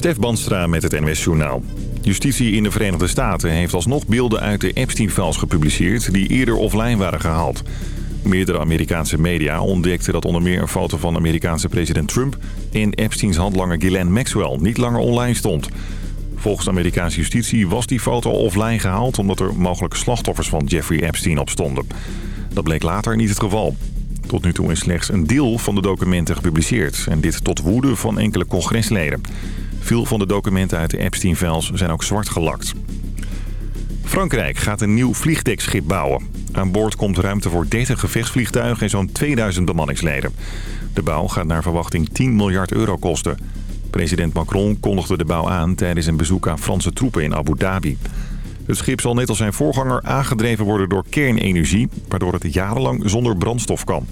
Stef Banstra met het NWS Journaal. Justitie in de Verenigde Staten heeft alsnog beelden uit de Epstein-files gepubliceerd... die eerder offline waren gehaald. Meerdere Amerikaanse media ontdekten dat onder meer een foto van Amerikaanse president Trump... en Epsteins handlanger Ghislaine Maxwell niet langer online stond. Volgens Amerikaanse justitie was die foto offline gehaald... omdat er mogelijke slachtoffers van Jeffrey Epstein op stonden. Dat bleek later niet het geval. Tot nu toe is slechts een deel van de documenten gepubliceerd. En dit tot woede van enkele congresleden. Veel van de documenten uit de Epstein-files zijn ook zwart gelakt. Frankrijk gaat een nieuw vliegdekschip bouwen. Aan boord komt ruimte voor 30 gevechtsvliegtuigen en zo'n 2000 bemanningsleden. De bouw gaat naar verwachting 10 miljard euro kosten. President Macron kondigde de bouw aan tijdens een bezoek aan Franse troepen in Abu Dhabi. Het schip zal net als zijn voorganger aangedreven worden door kernenergie... waardoor het jarenlang zonder brandstof kan.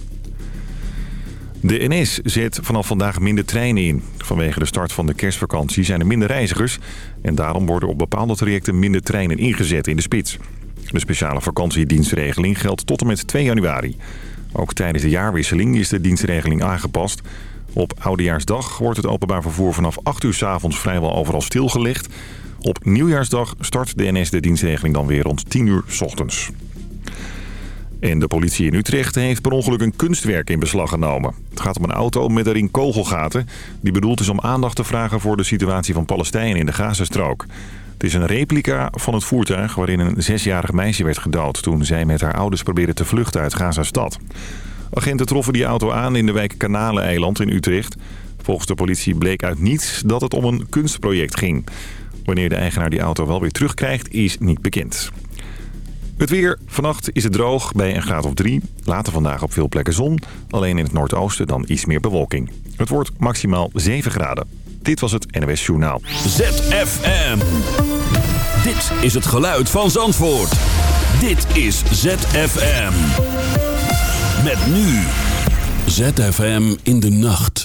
De NS zet vanaf vandaag minder treinen in. Vanwege de start van de kerstvakantie zijn er minder reizigers... en daarom worden op bepaalde trajecten minder treinen ingezet in de spits. De speciale vakantiedienstregeling geldt tot en met 2 januari. Ook tijdens de jaarwisseling is de dienstregeling aangepast. Op Oudejaarsdag wordt het openbaar vervoer vanaf 8 uur s avonds vrijwel overal stilgelegd... Op nieuwjaarsdag start de NS de dienstregeling dan weer rond 10 uur s ochtends. En de politie in Utrecht heeft per ongeluk een kunstwerk in beslag genomen. Het gaat om een auto met erin kogelgaten... die bedoeld is om aandacht te vragen voor de situatie van Palestijnen in de Gazastrook. Het is een replica van het voertuig waarin een zesjarig meisje werd gedood... toen zij met haar ouders probeerde te vluchten uit Gazastad. Agenten troffen die auto aan in de wijk Kanaleneiland in Utrecht. Volgens de politie bleek uit niets dat het om een kunstproject ging... Wanneer de eigenaar die auto wel weer terugkrijgt is niet bekend. Het weer. Vannacht is het droog bij een graad of drie. Later vandaag op veel plekken zon. Alleen in het noordoosten dan iets meer bewolking. Het wordt maximaal 7 graden. Dit was het NOS Journaal. ZFM. Dit is het geluid van Zandvoort. Dit is ZFM. Met nu. ZFM in de nacht.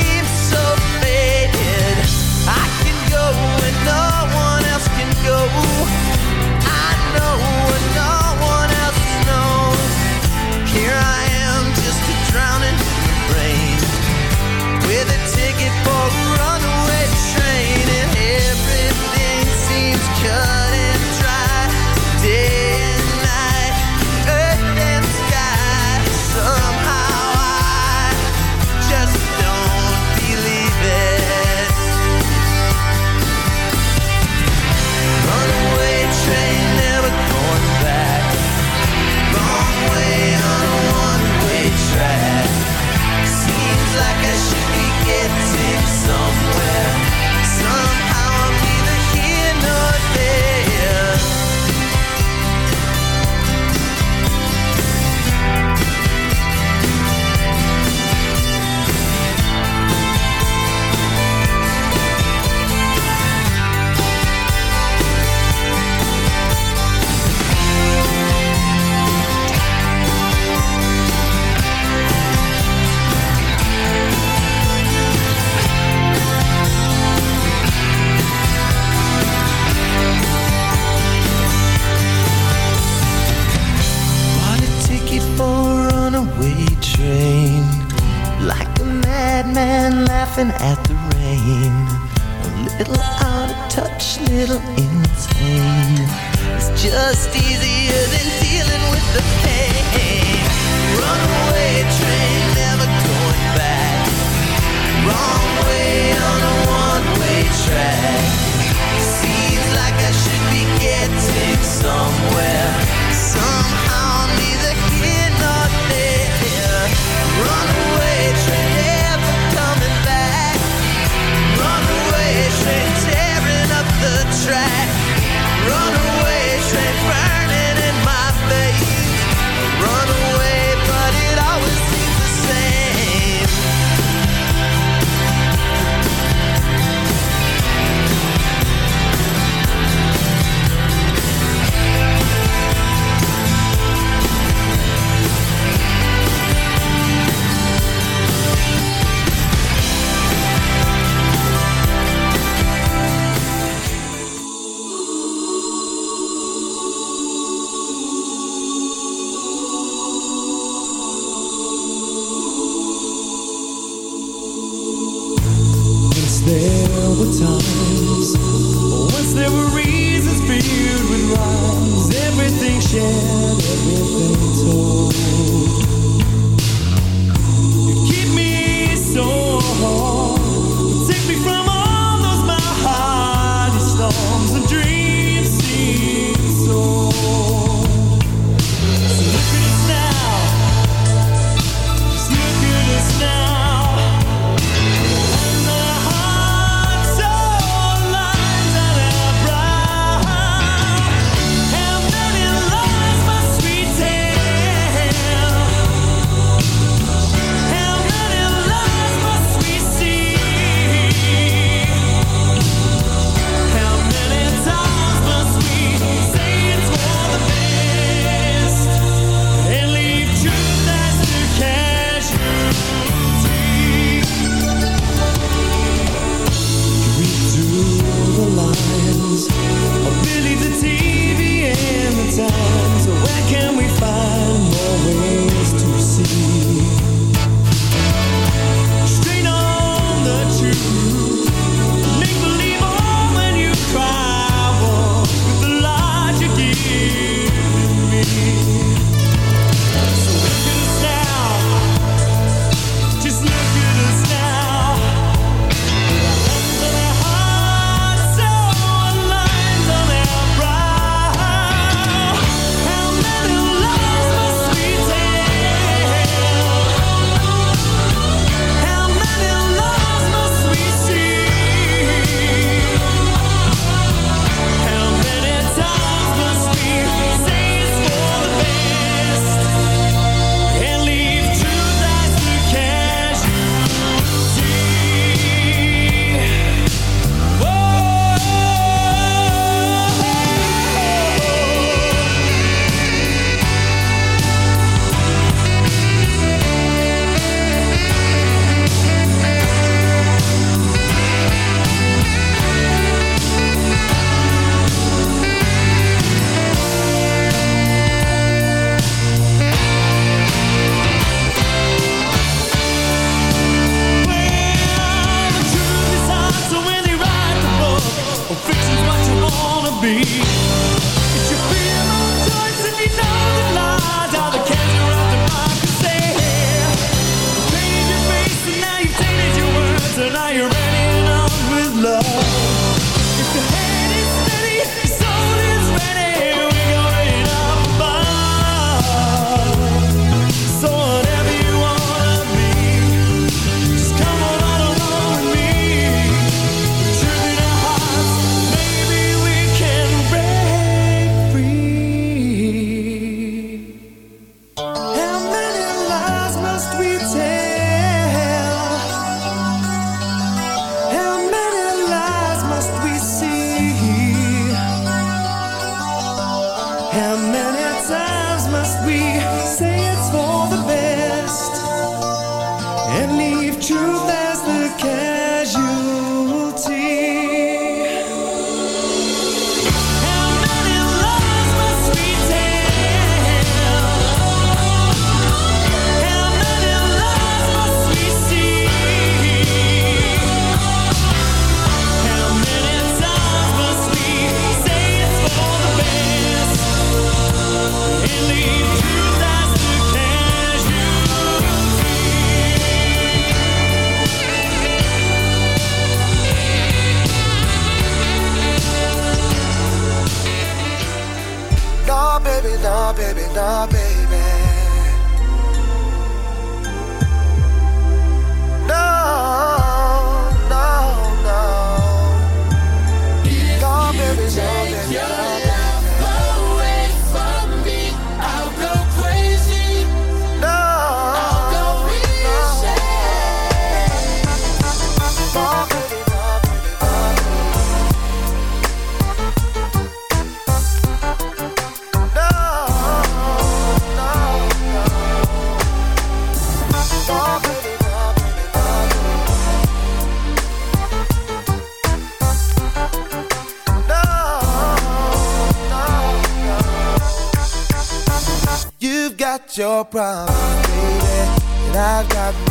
your problems, baby, and I've got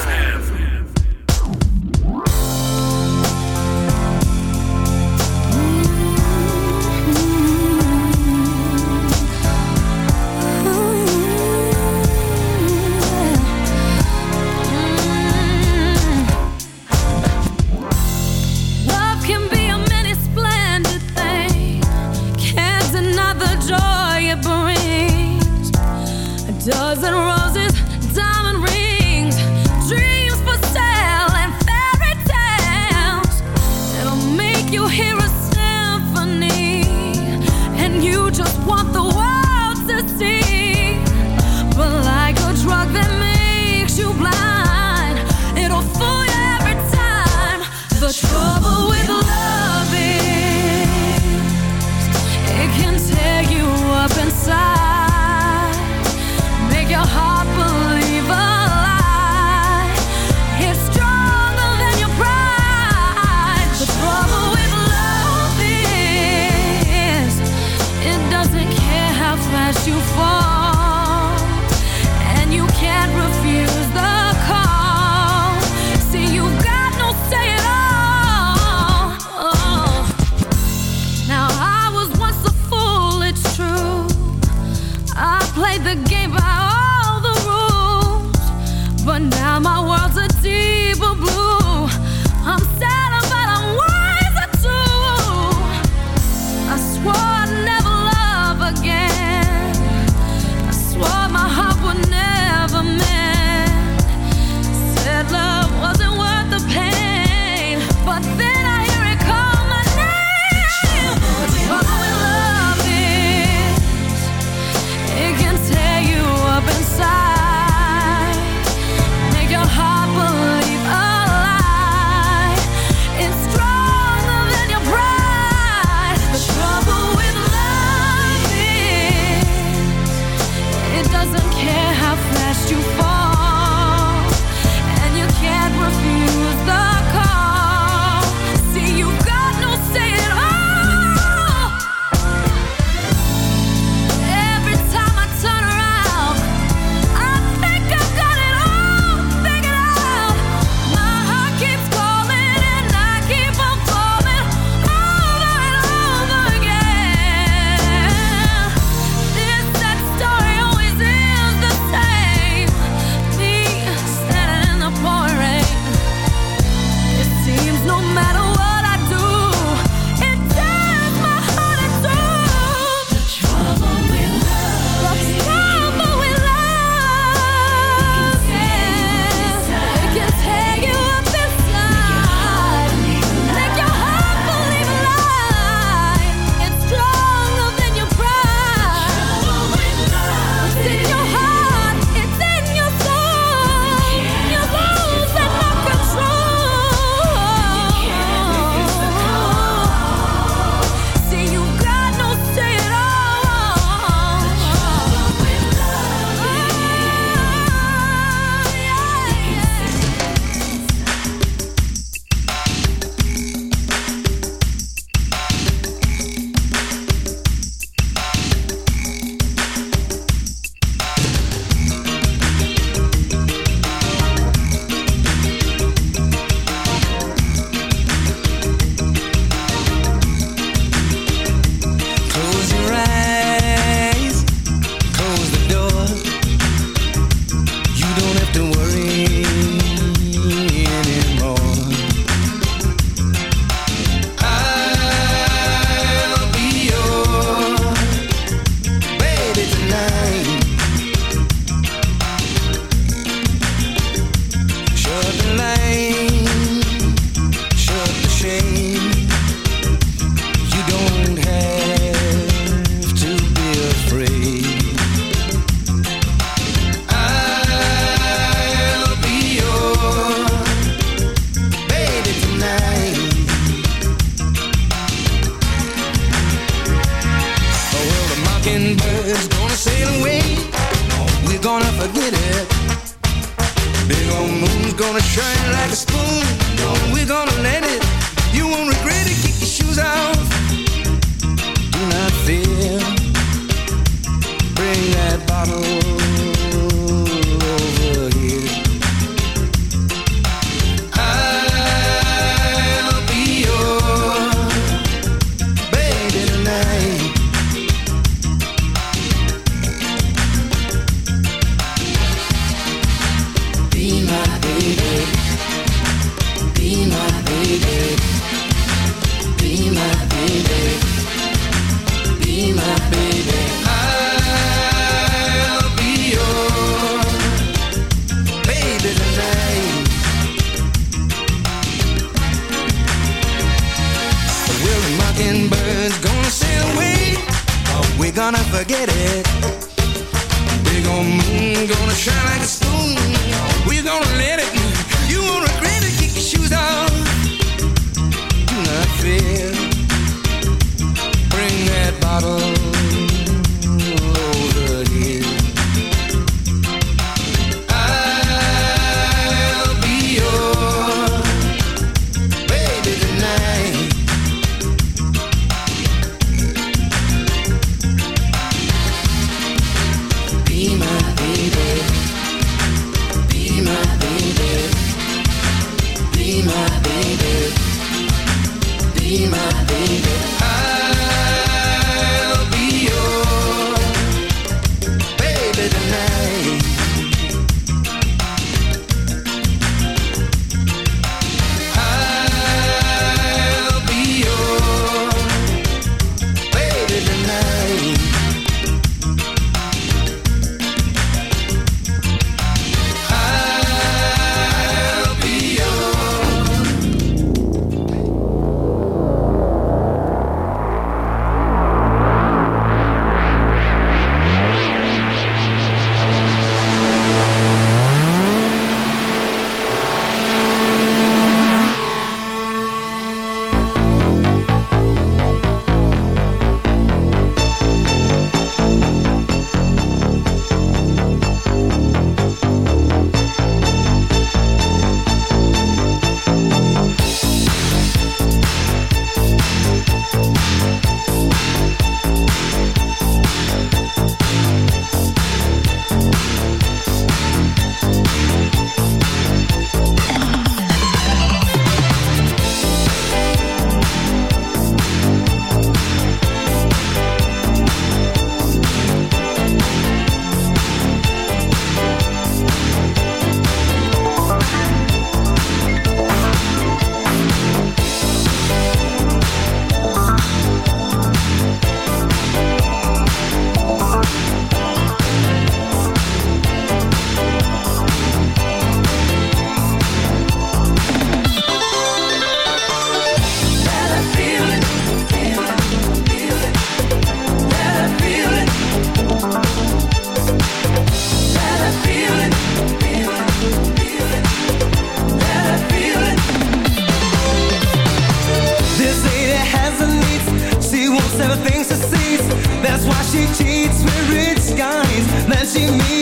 is gonna sail away. We're gonna forget it. Big old moon's gonna shine like a spoon. We're gonna let it. You won't regret it. Kick your shoes out. Do not fear. Bring that bottle. forget it. she cheats with rich guys, then she meets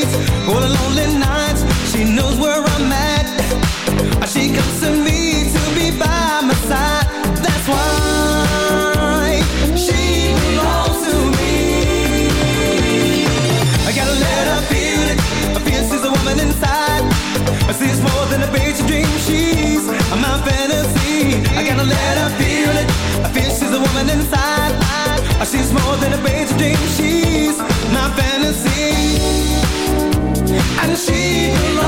she belongs.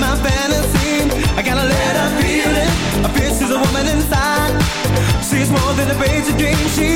my fantasy. I gotta let her feel it. I feel she's a woman inside. She's more than a basic dream. She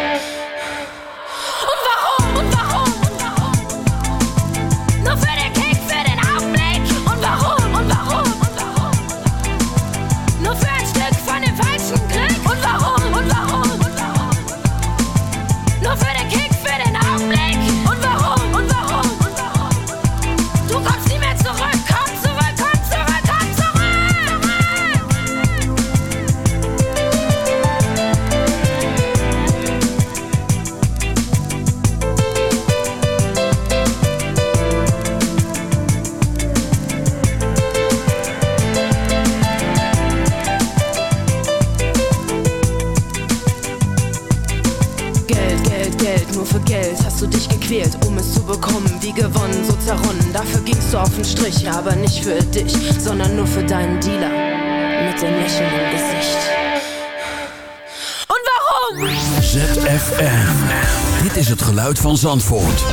Van Zandvoort.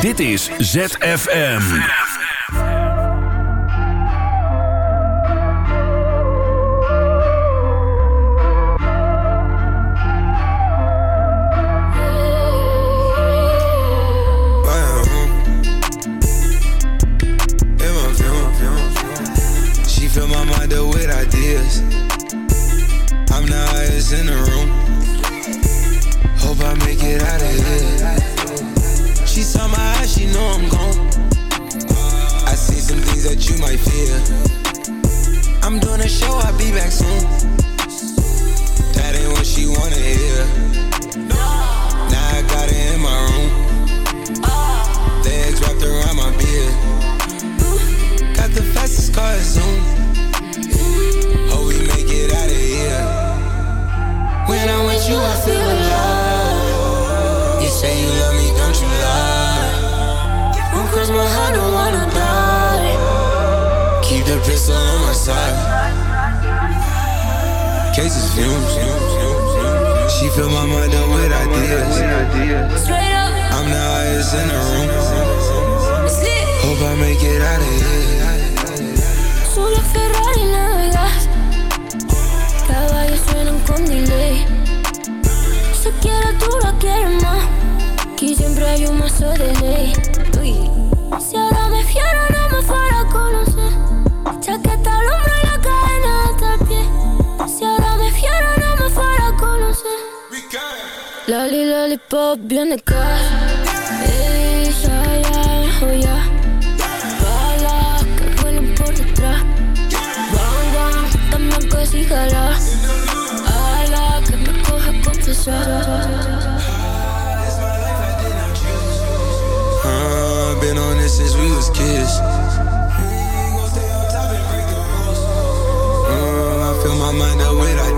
Dit is ZFM. She fill my mind up with ideas. I'm the highest in the room. Hope I make it out of here. She saw my eyes, she know I'm gone. I see some things that you might fear. I'm doing a show, I'll be back soon. That ain't what she wanna hear. Now I got it in my room. Legs wrapped around my beard. Got the fastest car Zoom. Hope we make it out of here. When I'm with you, I feel alive. Lie? My heart, don't wanna die. Keep the pistol on my side. Cases fumes. She fill my mind up with ideas. I'm the highest in the room. Hope I make it out of here. Solo Ferrari navegas Caballos suenan con delay Si quiero tú la quieres más Aquí siempre hay un mazo de ley Uy. Lollipop, bien de casa Ey, ya, ya, oh ya Balas que vuelan por detrás Bang, bang, que sí jala Ala, que me coge confesar Uh, been on this since we was kids. Uh, I fill my mind up with.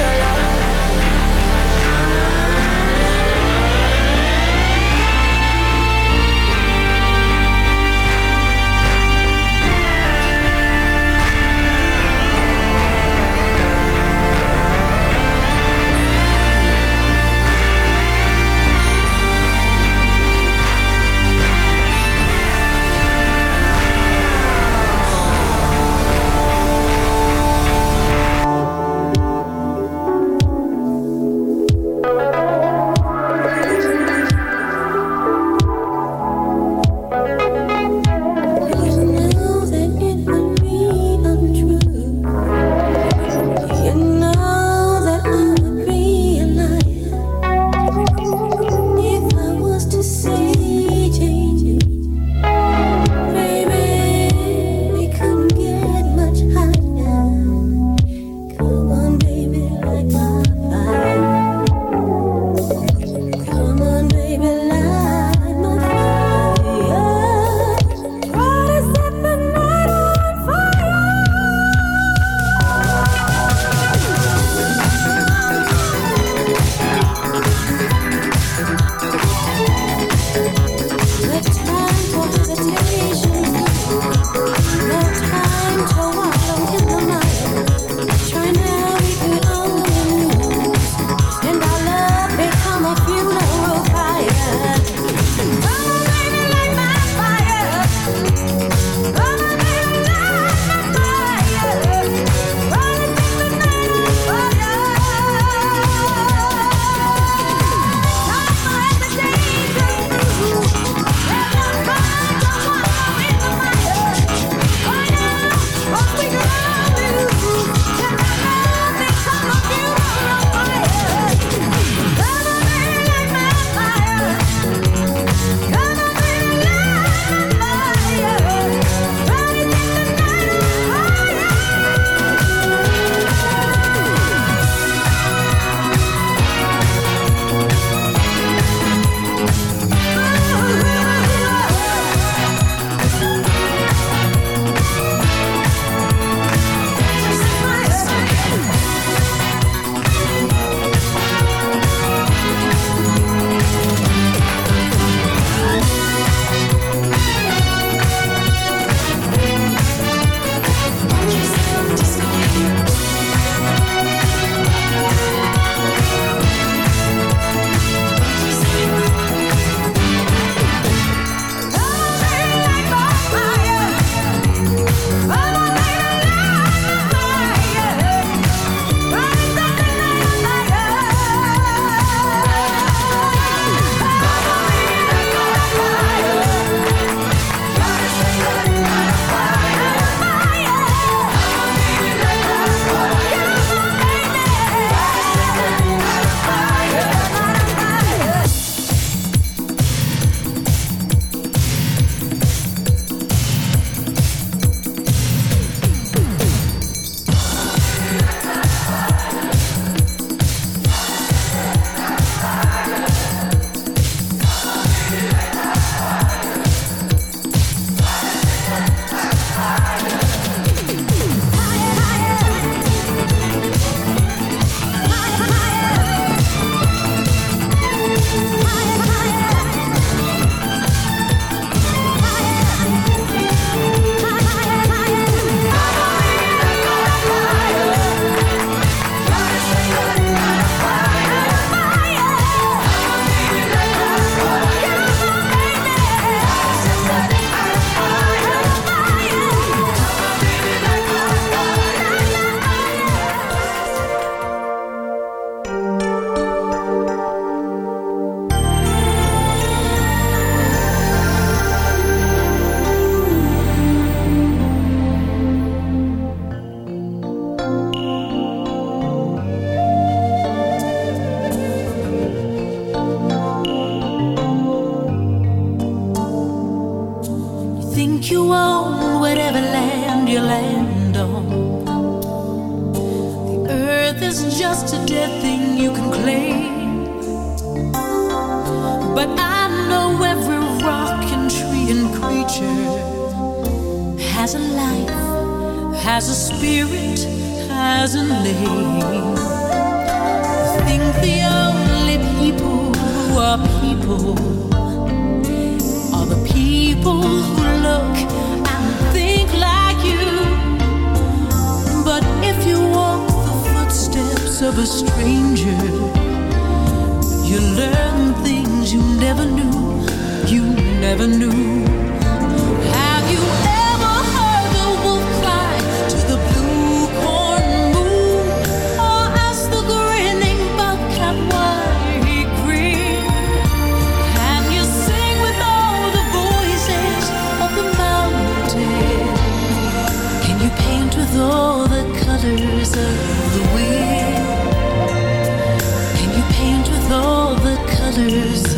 Yeah.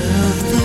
Of the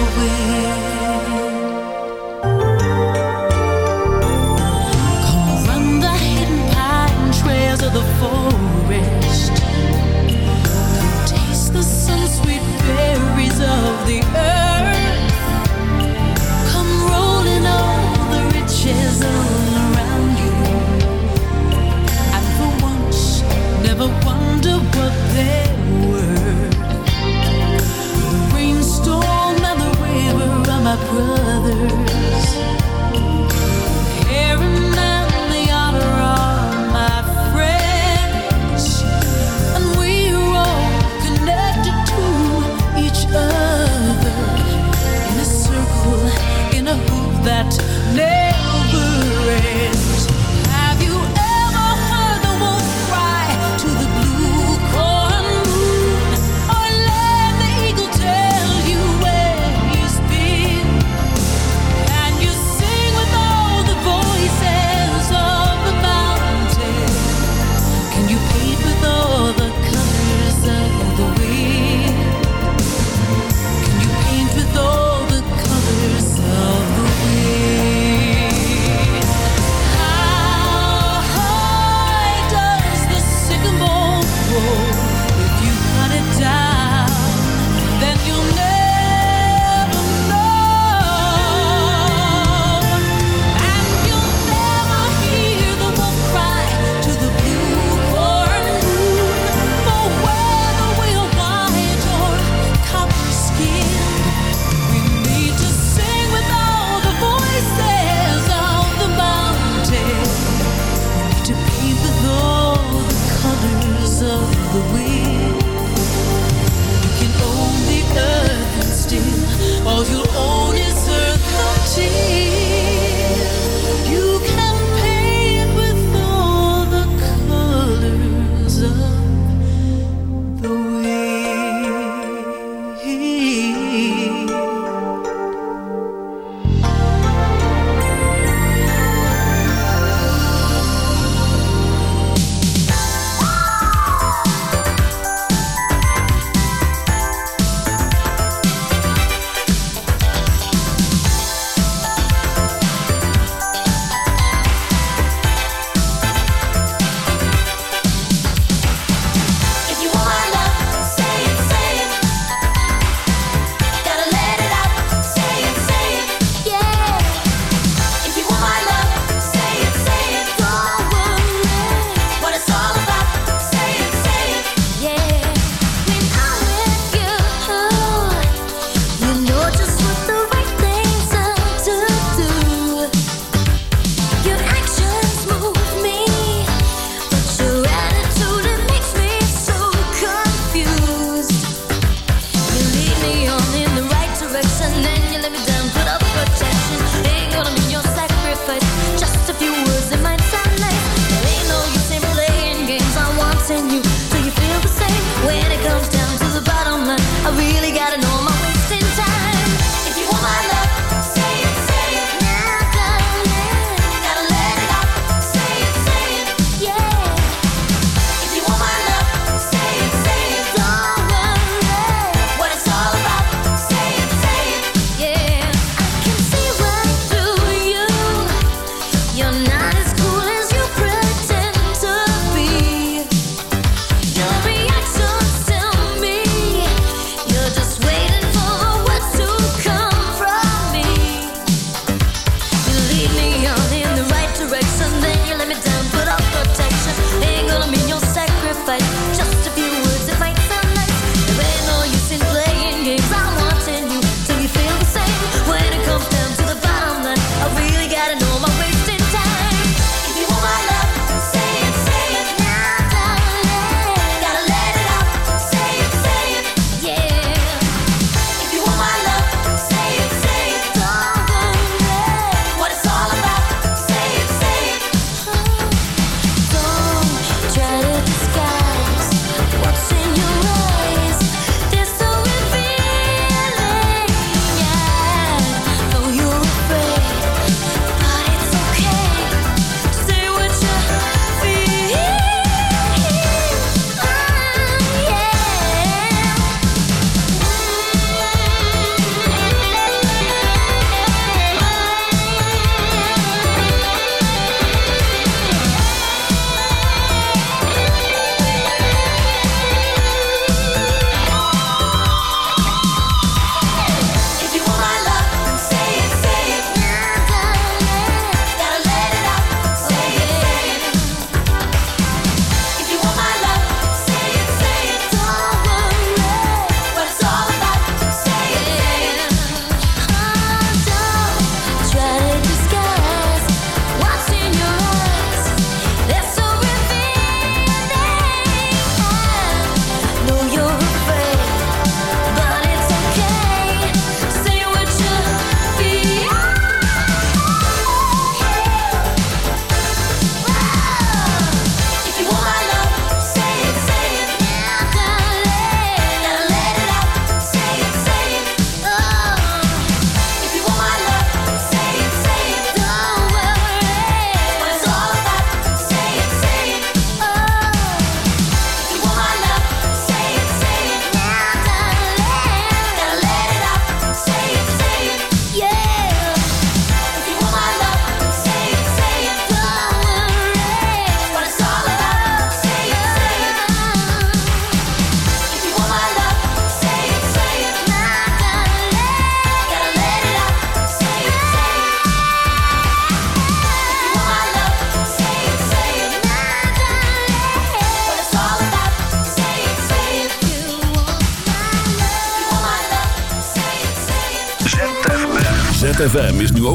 the wheel.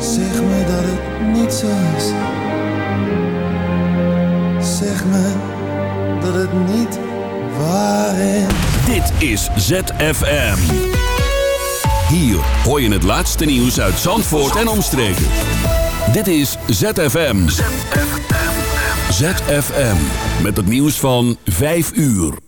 Zeg me dat het niet zo is. Zeg me dat het niet waar is. Dit is ZFM. Hier hoor je het laatste nieuws uit Zandvoort en omstreken. Dit is ZFM. ZFM. ZFM. Met het nieuws van 5 uur.